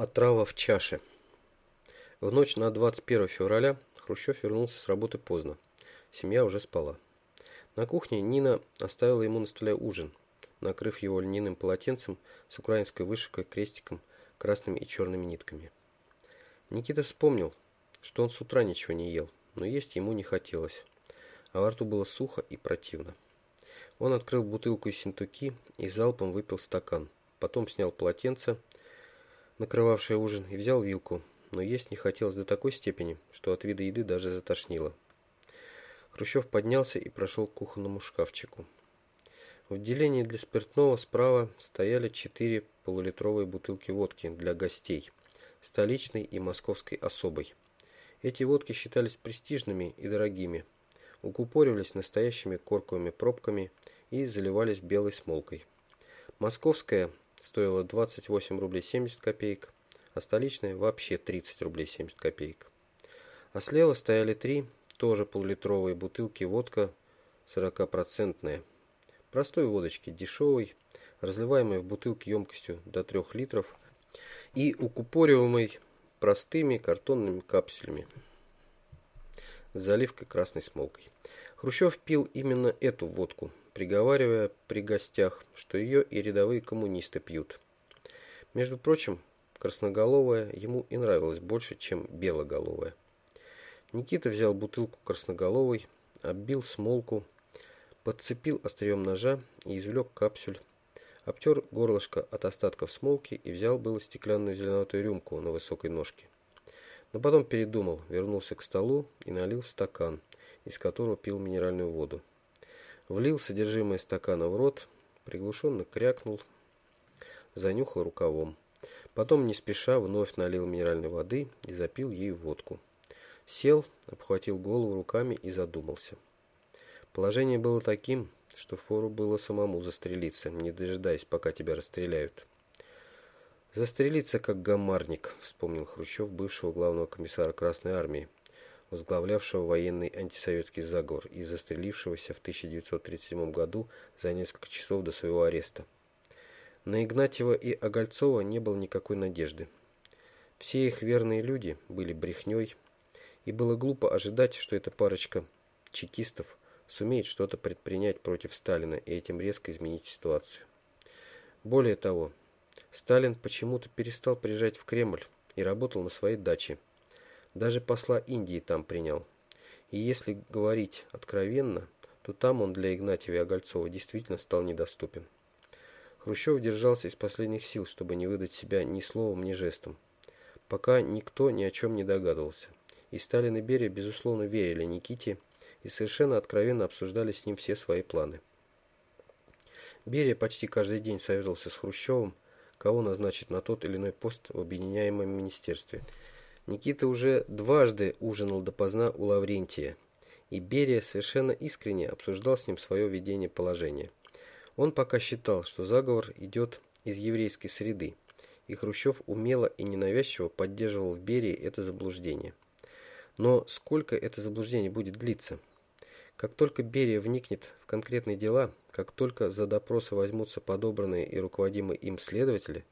Отрава в чаше. В ночь на 21 февраля Хрущев вернулся с работы поздно. Семья уже спала. На кухне Нина оставила ему на столе ужин, накрыв его льняным полотенцем с украинской вышивкой, крестиком, красными и черными нитками. Никита вспомнил, что он с утра ничего не ел, но есть ему не хотелось, а во рту было сухо и противно. Он открыл бутылку из синтуки и залпом выпил стакан, потом снял полотенце, накрывавшее ужин, и взял вилку, но есть не хотелось до такой степени, что от вида еды даже затошнило. Хрущев поднялся и прошел к кухонному шкафчику. В отделении для спиртного справа стояли четыре полулитровые бутылки водки для гостей, столичной и московской особой. Эти водки считались престижными и дорогими, укупоривались настоящими корковыми пробками и заливались белой смолкой. Московская стоила 28 рублей 70 копеек, а столичная вообще 30 рублей 70 копеек. А слева стояли три, тоже полулитровые бутылки водка 40-процентная. Простой водочки, дешевой, разливаемой в бутылке емкостью до 3 литров и укупориваемой простыми картонными капсулями с заливкой красной смолкой. Хрущев пил именно эту водку, приговаривая при гостях, что ее и рядовые коммунисты пьют. Между прочим, красноголовая ему и нравилась больше, чем белоголовая. Никита взял бутылку красноголовой, оббил смолку, подцепил острием ножа и извлек капсюль, обтер горлышко от остатков смолки и взял было стеклянную зеленоватую рюмку на высокой ножке. Но потом передумал, вернулся к столу и налил стакан, из которого пил минеральную воду. Влил содержимое стакана в рот, приглушенно крякнул, занюхал рукавом. Потом не спеша вновь налил минеральной воды и запил ею водку. Сел, обхватил голову руками и задумался. Положение было таким, что впору было самому застрелиться, не дожидаясь, пока тебя расстреляют. «Застрелиться, как гамарник», — вспомнил Хрущев, бывшего главного комиссара Красной Армии, возглавлявшего военный антисоветский заговор и застрелившегося в 1937 году за несколько часов до своего ареста. На Игнатьева и Огольцова не было никакой надежды. Все их верные люди были брехней, и было глупо ожидать, что эта парочка чекистов сумеет что-то предпринять против Сталина и этим резко изменить ситуацию. Более того, Сталин почему-то перестал приезжать в Кремль и работал на своей даче – даже посла Индии там принял. И если говорить откровенно, то там он для Игнатьева и действительно стал недоступен. Хрущев держался из последних сил, чтобы не выдать себя ни словом, ни жестом. Пока никто ни о чем не догадывался. И Сталин и Берия, безусловно, верили Никите и совершенно откровенно обсуждали с ним все свои планы. Берия почти каждый день советовался с Хрущевым, кого назначить на тот или иной пост в объединяемом министерстве – Никита уже дважды ужинал допоздна у Лаврентия, и Берия совершенно искренне обсуждал с ним свое видение положения. Он пока считал, что заговор идет из еврейской среды, и Хрущев умело и ненавязчиво поддерживал в Берии это заблуждение. Но сколько это заблуждение будет длиться? Как только Берия вникнет в конкретные дела, как только за допросы возьмутся подобранные и руководимые им следователи,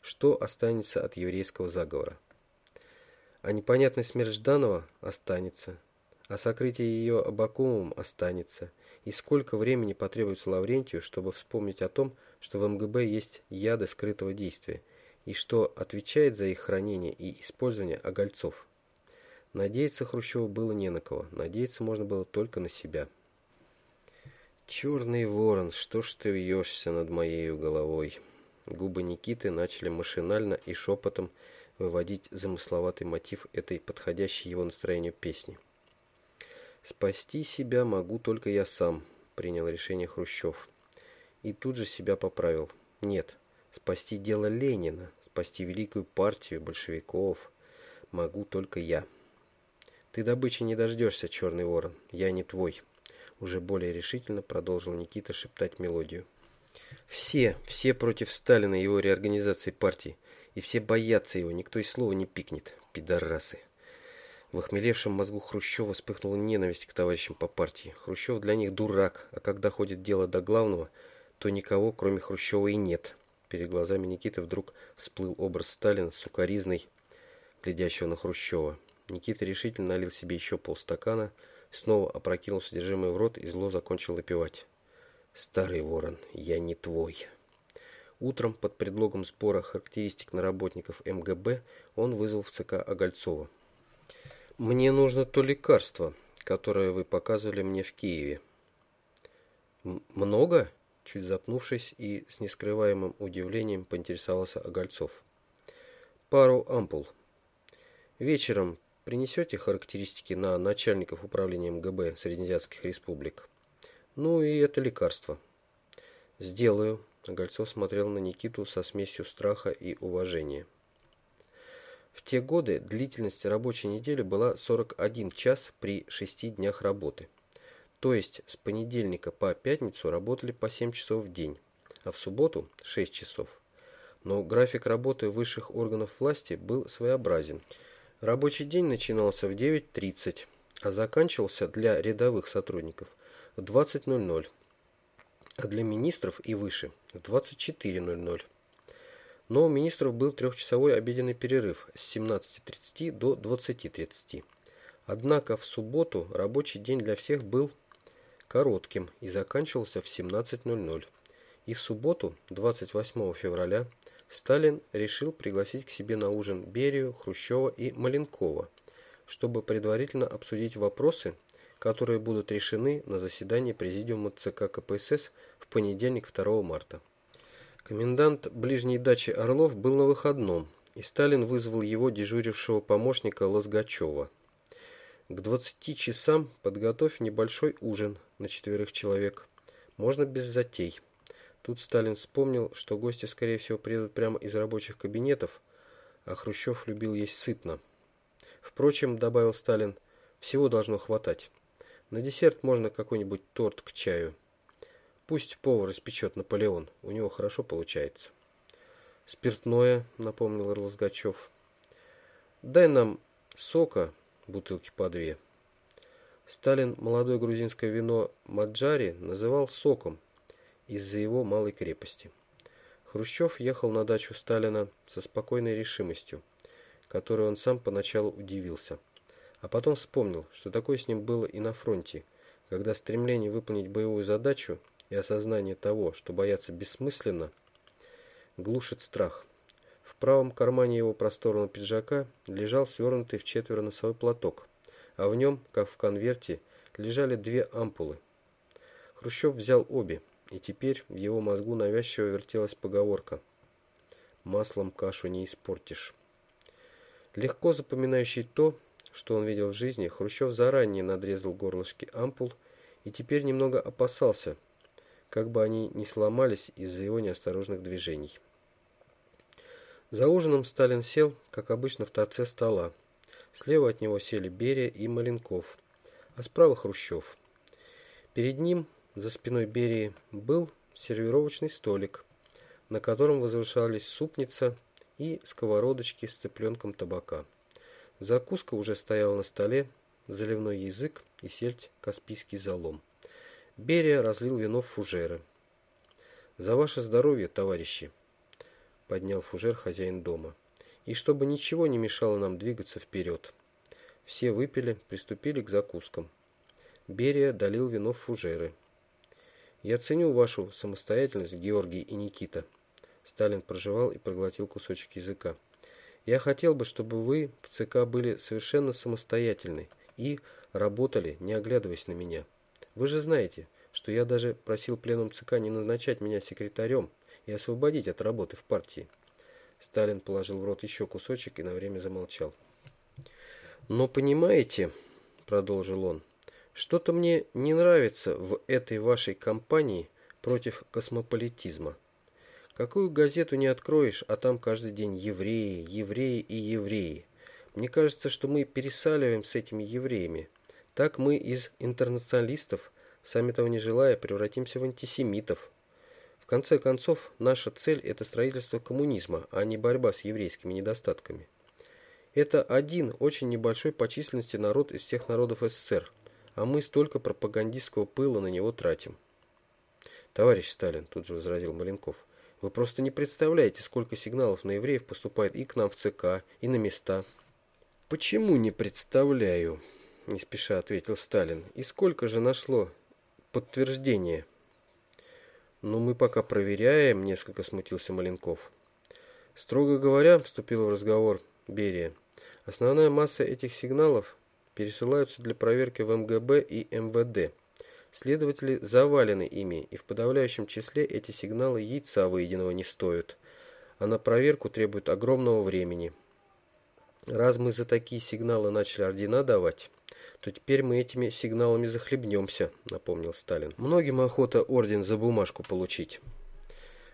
что останется от еврейского заговора? А непонятная смерть Жданова останется. А сокрытие ее Абакумовым останется. И сколько времени потребуется Лаврентию, чтобы вспомнить о том, что в МГБ есть яды скрытого действия, и что отвечает за их хранение и использование Огольцов. Надеяться Хрущеву было не на кого, надеяться можно было только на себя. «Черный ворон, что ж ты вьешься над моей головой?» Губы Никиты начали машинально и шепотом выводить замысловатый мотив этой подходящей его настроению песни. «Спасти себя могу только я сам», – принял решение Хрущев. И тут же себя поправил. «Нет, спасти дело Ленина, спасти великую партию большевиков могу только я». «Ты добычи не дождешься, черный ворон, я не твой», – уже более решительно продолжил Никита шептать мелодию. «Все, все против Сталина и его реорганизации партии и все боятся его, никто и слова не пикнет, пидорасы. В охмелевшем мозгу Хрущева вспыхнула ненависть к товарищам по партии. Хрущев для них дурак, а когда ходит дело до главного, то никого, кроме Хрущева, и нет. перед глазами Никиты вдруг всплыл образ Сталина с укоризной, глядящего на Хрущева. Никита решительно налил себе еще полстакана, снова опрокинул содержимое в рот и зло закончил выпивать. «Старый ворон, я не твой». Утром под предлогом сбора характеристик на работников МГБ он вызвал в ЦК Огольцова. «Мне нужно то лекарство, которое вы показывали мне в Киеве». «Много?» Чуть запнувшись и с нескрываемым удивлением поинтересовался Огольцов. «Пару ампул. Вечером принесете характеристики на начальников управления МГБ Среднеазиатских республик? Ну и это лекарство». «Сделаю». Огольцов смотрел на Никиту со смесью страха и уважения. В те годы длительность рабочей недели была 41 час при 6 днях работы. То есть с понедельника по пятницу работали по 7 часов в день, а в субботу 6 часов. Но график работы высших органов власти был своеобразен. Рабочий день начинался в 9.30, а заканчивался для рядовых сотрудников в 20.00, а для министров и выше в 24.00. Но у министров был трехчасовой обеденный перерыв с 17.30 до 20.30. Однако в субботу рабочий день для всех был коротким и заканчивался в 17.00. И в субботу, 28 февраля, Сталин решил пригласить к себе на ужин Берию, Хрущева и Маленкова, чтобы предварительно обсудить вопросы, которые будут решены на заседании Президиума ЦК КПСС в понедельник 2 марта. Комендант ближней дачи Орлов был на выходном, и Сталин вызвал его дежурившего помощника Лозгачева. К 20 часам подготовь небольшой ужин на четверых человек. Можно без затей. Тут Сталин вспомнил, что гости, скорее всего, приедут прямо из рабочих кабинетов, а Хрущев любил есть сытно. Впрочем, добавил Сталин, всего должно хватать. На десерт можно какой-нибудь торт к чаю. Пусть повар испечет Наполеон, у него хорошо получается. Спиртное, напомнил Лозгачев. Дай нам сока, бутылки по две. Сталин молодое грузинское вино Маджари называл соком из-за его малой крепости. Хрущев ехал на дачу Сталина со спокойной решимостью, которой он сам поначалу удивился. А потом вспомнил, что такое с ним было и на фронте, когда стремление выполнить боевую задачу и осознание того, что бояться бессмысленно, глушит страх. В правом кармане его просторного пиджака лежал свернутый в четверо носовой платок, а в нем, как в конверте, лежали две ампулы. Хрущев взял обе, и теперь в его мозгу навязчиво вертелась поговорка «Маслом кашу не испортишь». Легко запоминающий то, что он видел в жизни, Хрущев заранее надрезал горлышки ампул и теперь немного опасался, как бы они не сломались из-за его неосторожных движений. За ужином Сталин сел, как обычно, в торце стола. Слева от него сели Берия и Маленков, а справа Хрущев. Перед ним, за спиной Берии, был сервировочный столик, на котором возвышались супница и сковородочки с цыпленком табака. Закуска уже стояла на столе, заливной язык и сельдь каспийский залом. Берия разлил вино в фужеры. «За ваше здоровье, товарищи!» поднял фужер хозяин дома. И чтобы ничего не мешало нам двигаться вперед. Все выпили, приступили к закускам. Берия долил вино в фужеры. Я ценю вашу самостоятельность, Георгий и Никита. Сталин прожевал и проглотил кусочек языка. Я хотел бы, чтобы вы в ЦК были совершенно самостоятельны и работали, не оглядываясь на меня. Вы же знаете, что я даже просил пленум ЦК не назначать меня секретарем, и освободить от работы в партии. Сталин положил в рот еще кусочек и на время замолчал. «Но понимаете, — продолжил он, — что-то мне не нравится в этой вашей кампании против космополитизма. Какую газету не откроешь, а там каждый день евреи, евреи и евреи. Мне кажется, что мы пересаливаем с этими евреями. Так мы из интернационалистов, сами того не желая, превратимся в антисемитов конце концов, наша цель – это строительство коммунизма, а не борьба с еврейскими недостатками. Это один очень небольшой по численности народ из всех народов СССР, а мы столько пропагандистского пыла на него тратим. Товарищ Сталин, тут же возразил Маленков, Вы просто не представляете, сколько сигналов на евреев поступает и к нам в ЦК, и на места. Почему не представляю? Не спеша ответил Сталин. И сколько же нашло подтверждение? Ну, мы пока проверяем, несколько смутился Маленков. Строго говоря, вступил в разговор Берия, основная масса этих сигналов пересылаются для проверки в МГБ и МВД. Следователи завалены ими, и в подавляющем числе эти сигналы яйца выеденного не стоят, а на проверку требуют огромного времени. Раз мы за такие сигналы начали ордена давать, то теперь мы этими сигналами захлебнемся, напомнил Сталин. Многим охота орден за бумажку получить.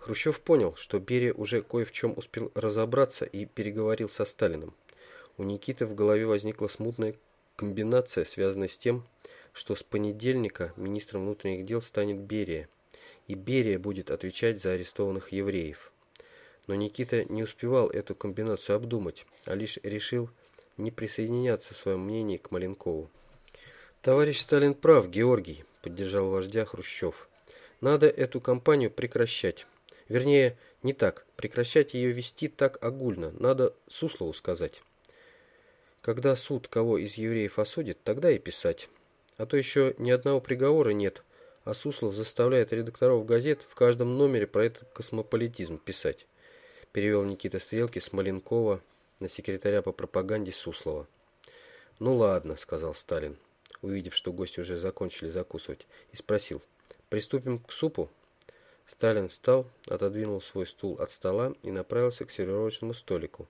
Хрущев понял, что Берия уже кое в чем успел разобраться и переговорил со Сталиным. У Никиты в голове возникла смутная комбинация, связанная с тем, что с понедельника министром внутренних дел станет Берия, и Берия будет отвечать за арестованных евреев. Но Никита не успевал эту комбинацию обдумать, а лишь решил не присоединяться в своем мнении к Маленкову. «Товарищ Сталин прав, Георгий», – поддержал вождя Хрущев. «Надо эту кампанию прекращать. Вернее, не так. Прекращать ее вести так огульно. Надо Суслову сказать. Когда суд кого из евреев осудит, тогда и писать». А то еще ни одного приговора нет, а Суслов заставляет редакторов газет в каждом номере про этот космополитизм писать. Перевел Никита Стрелки с Маленкова на секретаря по пропаганде Суслова. «Ну ладно», — сказал Сталин, увидев, что гости уже закончили закусывать, и спросил, «Приступим к супу?» Сталин встал, отодвинул свой стул от стола и направился к сервировочному столику.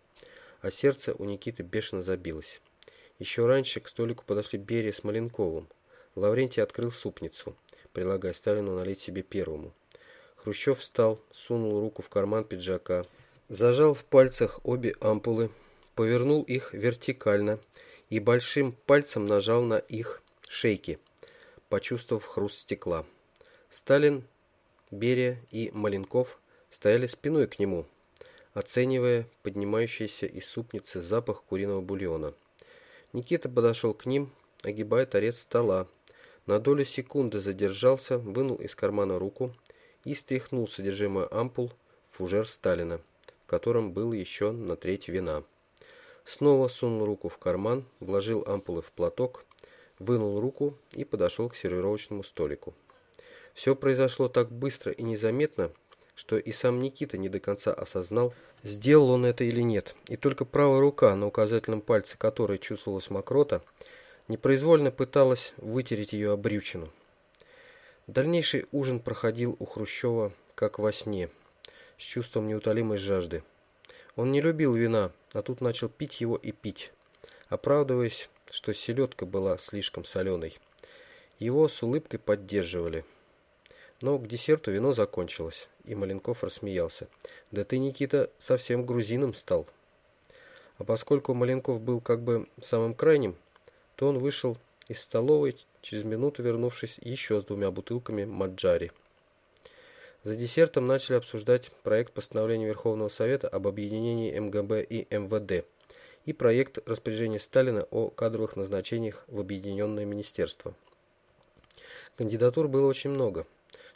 А сердце у Никиты бешено забилось. Еще раньше к столику подошли Берия с Маленковым. Лаврентий открыл супницу, предлагая Сталину налить себе первому. Хрущев встал, сунул руку в карман пиджака, зажал в пальцах обе ампулы, повернул их вертикально и большим пальцем нажал на их шейки, почувствовав хруст стекла. Сталин, Берия и Маленков стояли спиной к нему, оценивая поднимающийся из супницы запах куриного бульона. Никита подошел к ним, огибая торец стола, на долю секунды задержался, вынул из кармана руку и стряхнул содержимое ампул в фужер Сталина, в котором был еще на треть вина. Снова сунул руку в карман, вложил ампулы в платок, вынул руку и подошел к сервировочному столику. Все произошло так быстро и незаметно, что и сам Никита не до конца осознал, сделал он это или нет, и только правая рука, на указательном пальце которой чувствовалась мокрота, непроизвольно пыталась вытереть ее обрючину. Дальнейший ужин проходил у Хрущева как во сне, с чувством неутолимой жажды. Он не любил вина, а тут начал пить его и пить, оправдываясь, что селедка была слишком соленой. Его с улыбкой поддерживали. Но к десерту вино закончилось, и Маленков рассмеялся. «Да ты, Никита, совсем грузином стал». А поскольку Маленков был как бы самым крайним, то он вышел из столовой, через минуту вернувшись еще с двумя бутылками маджари. За десертом начали обсуждать проект постановления Верховного Совета об объединении МГБ и МВД и проект распоряжения Сталина о кадровых назначениях в объединенное министерство. Кандидатур было очень много.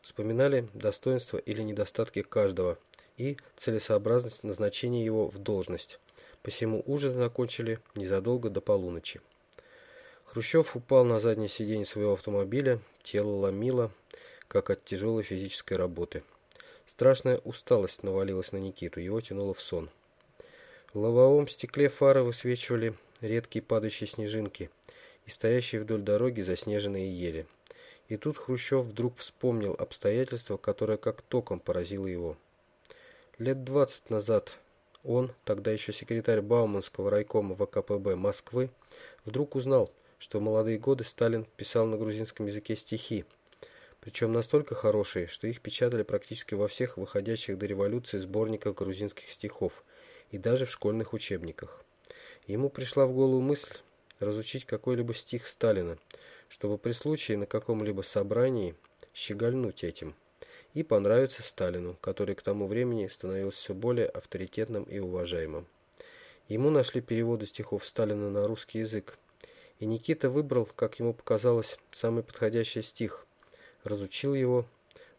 Вспоминали достоинства или недостатки каждого и целесообразность назначения его в должность. Посему ужин закончили незадолго до полуночи. Хрущев упал на заднее сиденье своего автомобиля, тело ломило, как от тяжелой физической работы. Страшная усталость навалилась на Никиту, его тянуло в сон. В лобовом стекле фары высвечивали редкие падающие снежинки и стоящие вдоль дороги заснеженные ели. И тут Хрущев вдруг вспомнил обстоятельство, которое как током поразило его. Лет двадцать назад он, тогда еще секретарь Бауманского райкома ВКПБ Москвы, вдруг узнал, что в молодые годы Сталин писал на грузинском языке стихи, причем настолько хорошие, что их печатали практически во всех выходящих до революции сборниках грузинских стихов и даже в школьных учебниках. Ему пришла в голову мысль разучить какой-либо стих Сталина, чтобы при случае на каком-либо собрании щегольнуть этим и понравиться Сталину, который к тому времени становился все более авторитетным и уважаемым. Ему нашли переводы стихов Сталина на русский язык, и Никита выбрал, как ему показалось, самый подходящий стих, разучил его,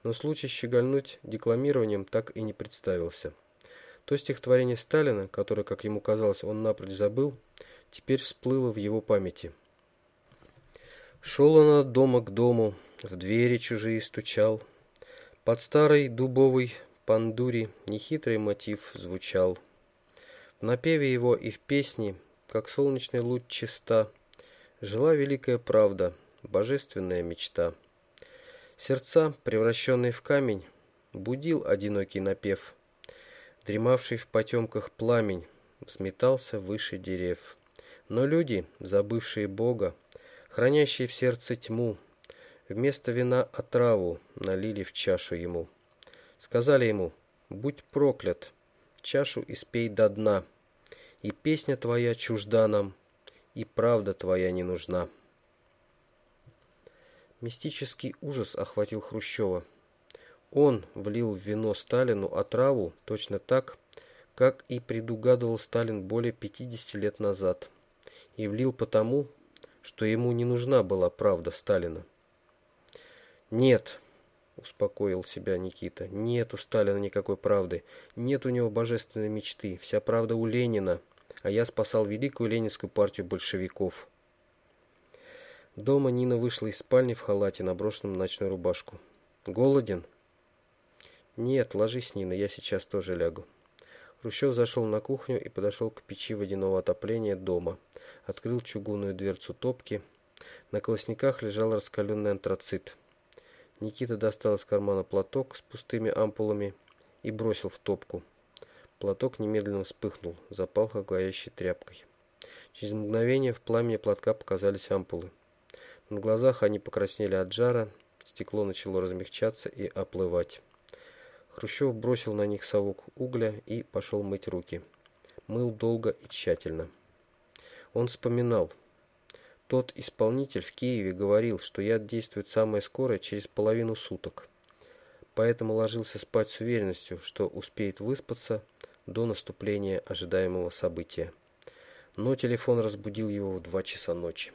но случай щегольнуть декламированием так и не представился. То стихотворение Сталина, которое, как ему казалось, он напрочь забыл, теперь всплыло в его памяти. Шел он от дома к дому, в двери чужие стучал. Под старой дубовой пандури нехитрый мотив звучал. В напеве его и в песне, как солнечный луч чиста, жила великая правда, божественная мечта. Сердца, превращенные в камень, будил одинокий напев. Дремавший в потемках пламень, сметался выше дерев. Но люди, забывшие Бога, хранящие в сердце тьму, вместо вина отраву налили в чашу ему. Сказали ему, будь проклят, чашу испей до дна, и песня твоя чужда нам, и правда твоя не нужна. Мистический ужас охватил Хрущева. Он влил в вино Сталину отраву точно так, как и предугадывал Сталин более 50 лет назад. И влил потому, что ему не нужна была правда Сталина. «Нет», — успокоил себя Никита, — «нет у Сталина никакой правды, нет у него божественной мечты, вся правда у Ленина, а я спасал великую ленинскую партию большевиков». Дома Нина вышла из спальни в халате, наброшенном на ночную рубашку. «Голоден?» «Нет, ложись, Нина, я сейчас тоже лягу». Хрущев зашел на кухню и подошел к печи водяного отопления дома. Открыл чугунную дверцу топки. На колосниках лежал раскаленный антрацит. Никита достал из кармана платок с пустыми ампулами и бросил в топку. Платок немедленно вспыхнул, запахло горящей тряпкой. Через мгновение в пламени платка показались ампулы. На глазах они покраснели от жара, стекло начало размягчаться и оплывать. Хрущев бросил на них совок угля и пошел мыть руки. Мыл долго и тщательно. Он вспоминал. Тот исполнитель в Киеве говорил, что яд действует самое скорое через половину суток. Поэтому ложился спать с уверенностью, что успеет выспаться до наступления ожидаемого события. Но телефон разбудил его в два часа ночи.